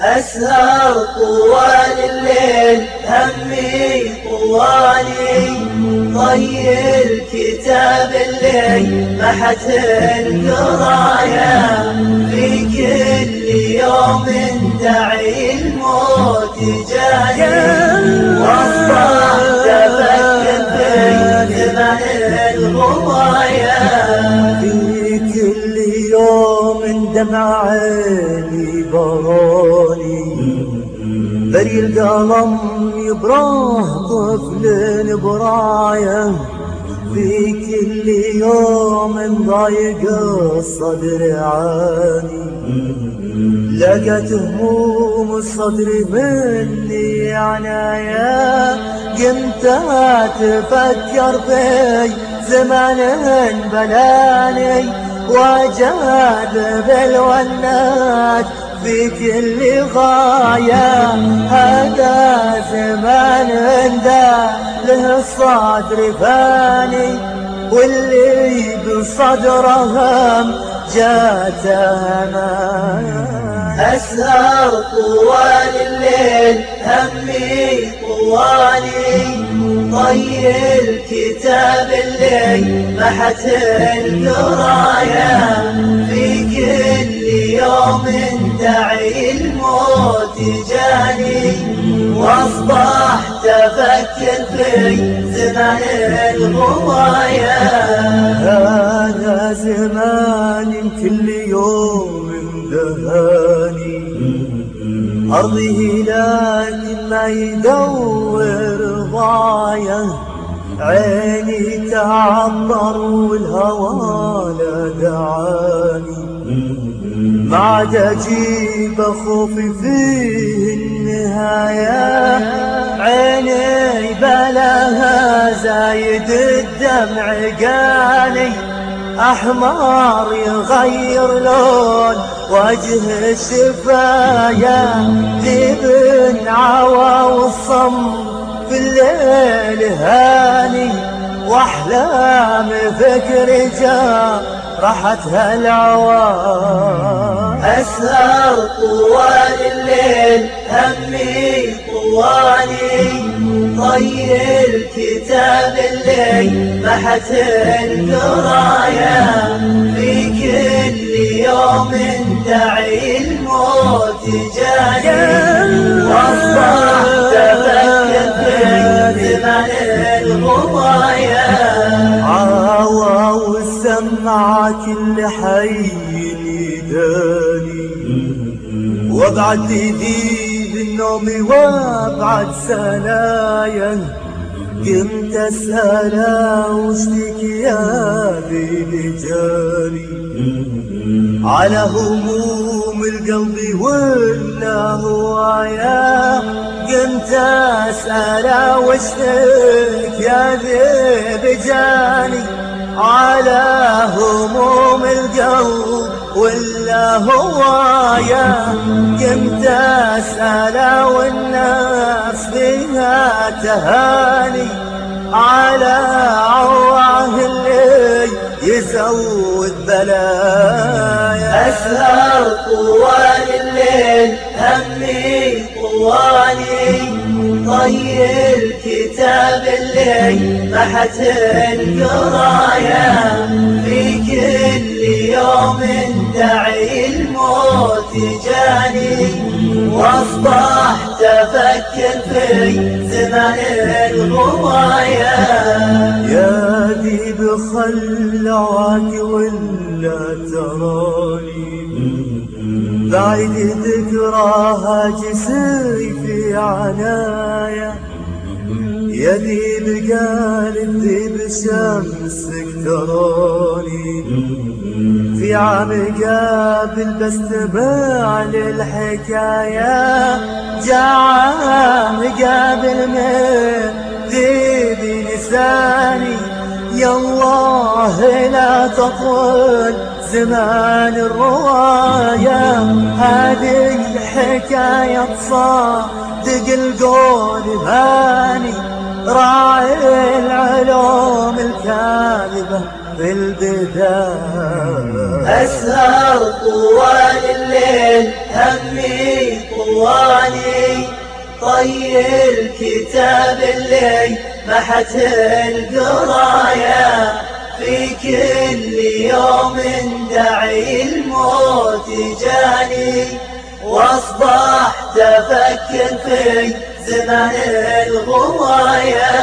أسهر طوال الليل، همي طوالي. طي الكتاب اللي محت القراية في كل يوم دعي الموت جاي واصبحت بري القلم يبراه طفل براية. في كل يوم ضايق الصدر عاني. لقت هموم الصدر مني عنايا قمت اتفكر في زمان بلاني وجاذب الونات في كل غاية، هذا زمان ذا له الصدر فاني، واللي بصدرهم جات امان أسهر طوال الليل، همي طوالي. طي الكتاب اللي محت القراية في كل يوم دعي الموت جاني واصبحت افكر في زمان الغواية هذا زمان كل يوم دهاني. أرضه لكن ما يدور ضايع عيني تعبر والهوى لا دعاني. ما عاد اجيب خوفي فيه النهاية. عيني بلاها زايد الدمع قاني احمر يغير لون وجه الشفايا ذيب عوى والصم في الليل هاني واحلام فكر جا راحتها العوام. أسهر طوال الليل، همي طوالي. طي الكتاب اللي محت القراية. في كل يوم دعي الموت جاني واصبحت والسمعة كل حي يداني وابعد ايدي بالنوم وابعد سنايا. قمت اسألها وشلك يا ليل جاري على هموم القلب ولا هوايا قمت اسألها وشلك يا ذيب جاني على هموم القلب ولا هوايا قمت اسأل والناس فيها تهاني على عواه اللي يزود بلايا. أسهر طوال الليل، همي طوالي. طي الكتاب اللي محت القراية في كل يوم دعي الموت جاني واصبحت افكر في زمن الغواية يا ذي بخلعك ولا تراني بعيد ذكراها جسري في عنايا يدي بقالب بشمسك تراني في عام قابل بس تبع للحكاية جاء عام قابل من ذي لساني يا الله لا تطول زمان الرواية، هذه حكاية صادق القول ماني راعي العلوم الكاذبة في البداية. أسهر طوال الليل، همي طوال طي الكتاب اللي محت القرايا في كل يوم دعي الموت جاني واصبحت افكر في زمن الغوايا